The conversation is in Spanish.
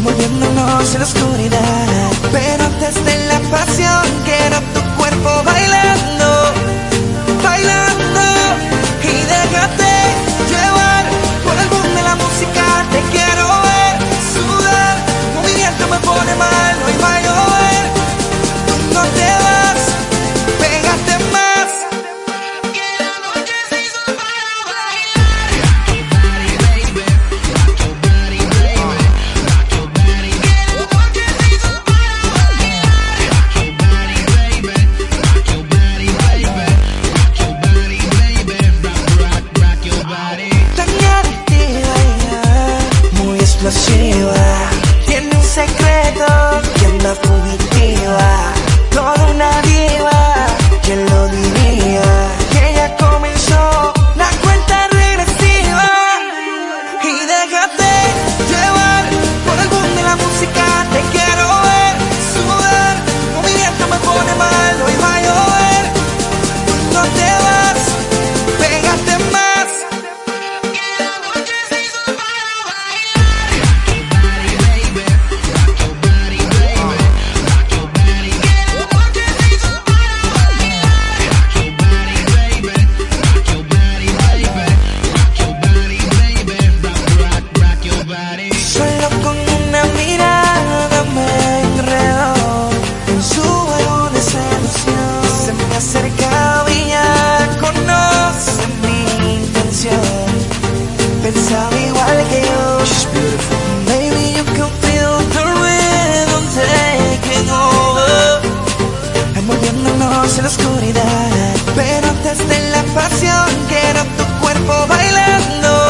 moviéndonos en la oscuridad. Pero antes de la pasión. Tiene un secreto que anda fugitiva. Toda una diva. Solo con una mirada me enredó en su juego de. Se me acercaba y ya conoce mi intención. Pensaba igual que yo. Baby, you can feel the rhythm taking over. Envolviéndonos en la oscuridad, pero antes de la pasión quiero tu cuerpo bailando.